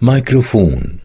microphone.